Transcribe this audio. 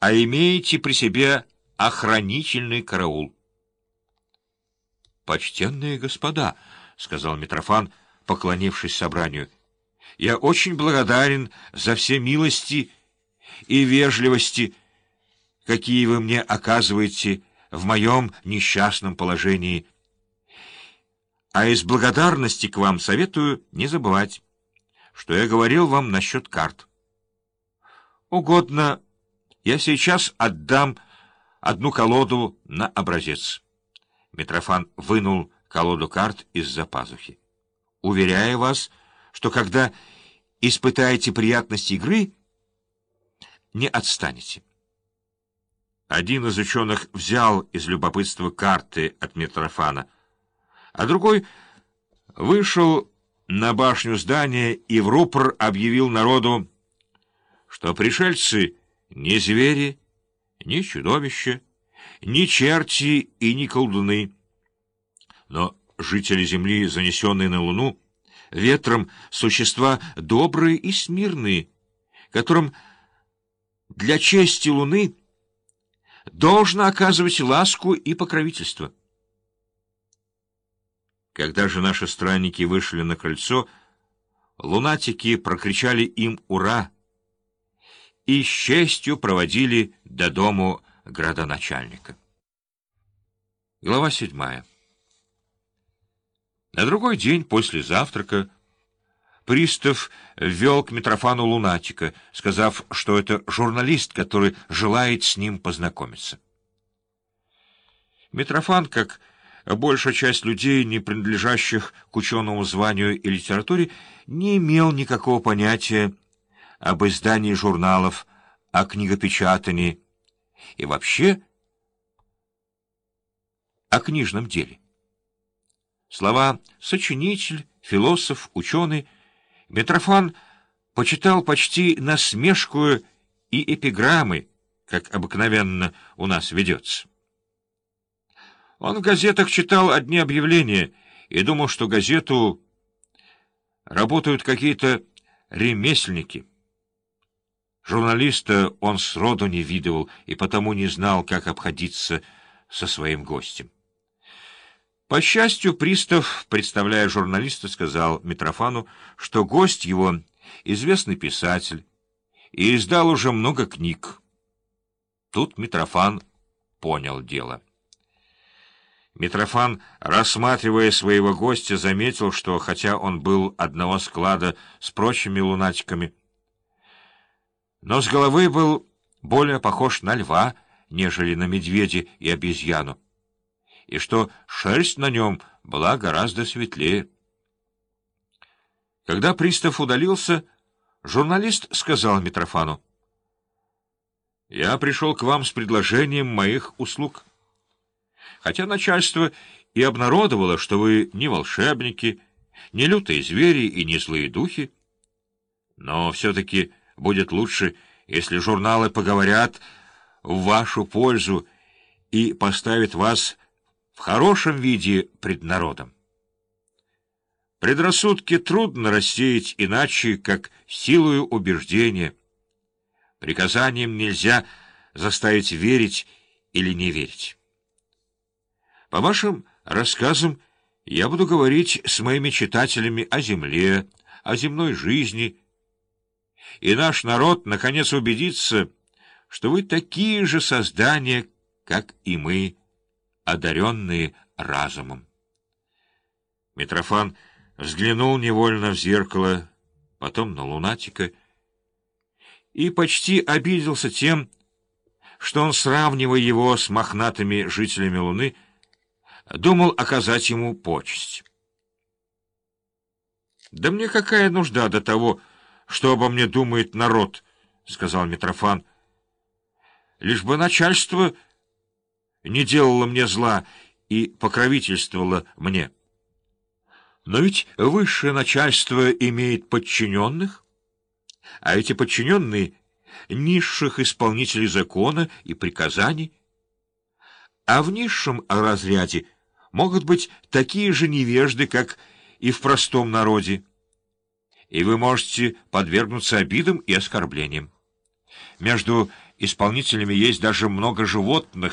а имеете при себе охранительный караул. «Почтенные господа», — сказал Митрофан, поклонившись собранию, — «я очень благодарен за все милости и вежливости, какие вы мне оказываете в моем несчастном положении. А из благодарности к вам советую не забывать, что я говорил вам насчет карт. Угодно, я сейчас отдам одну колоду на образец. Митрофан вынул колоду карт из-за пазухи. Уверяю вас, что когда испытаете приятность игры, не отстанете. Один из ученых взял из любопытства карты от Митрофана, а другой вышел на башню здания и в рупор объявил народу, что пришельцы не звери, не чудовища, не черти и не колдуны. Но жители Земли, занесенные на Луну, ветром существа добрые и смирные, которым для чести Луны должно оказывать ласку и покровительство. Когда же наши странники вышли на крыльцо, лунатики прокричали им «Ура!» И с честью проводили до дому градоначальника. Глава седьмая. На другой день после завтрака пристав ввел к Митрофану лунатика, сказав, что это журналист, который желает с ним познакомиться. Митрофан, как большая часть людей, не принадлежащих к ученому званию и литературе, не имел никакого понятия об издании журналов, о книгопечатании и вообще о книжном деле. Слова «сочинитель», «философ», «ученый» Митрофан почитал почти насмешку и эпиграммы, как обыкновенно у нас ведется. Он в газетах читал одни объявления и думал, что газету работают какие-то ремесленники. Журналиста он сроду не видывал и потому не знал, как обходиться со своим гостем. По счастью, пристав, представляя журналиста, сказал Митрофану, что гость его — известный писатель и издал уже много книг. Тут Митрофан понял дело. Митрофан, рассматривая своего гостя, заметил, что, хотя он был одного склада с прочими лунатиками, но с головы был более похож на льва, нежели на медведя и обезьяну, и что шерсть на нем была гораздо светлее. Когда пристав удалился, журналист сказал Митрофану, «Я пришел к вам с предложением моих услуг» хотя начальство и обнародовало, что вы не волшебники, не лютые звери и не злые духи. Но все-таки будет лучше, если журналы поговорят в вашу пользу и поставят вас в хорошем виде пред народом. Предрассудки трудно рассеять иначе, как силою убеждения. Приказанием нельзя заставить верить или не верить. По вашим рассказам я буду говорить с моими читателями о земле, о земной жизни, и наш народ, наконец, убедится, что вы такие же создания, как и мы, одаренные разумом. Митрофан взглянул невольно в зеркало, потом на лунатика, и почти обиделся тем, что он, сравнивая его с мохнатыми жителями Луны, думал оказать ему почесть. «Да мне какая нужда до того, что обо мне думает народ?» — сказал Митрофан. «Лишь бы начальство не делало мне зла и покровительствовало мне. Но ведь высшее начальство имеет подчиненных, а эти подчиненные — низших исполнителей закона и приказаний, а в низшем разряде — могут быть такие же невежды, как и в простом народе, и вы можете подвергнуться обидам и оскорблениям. Между исполнителями есть даже много животных,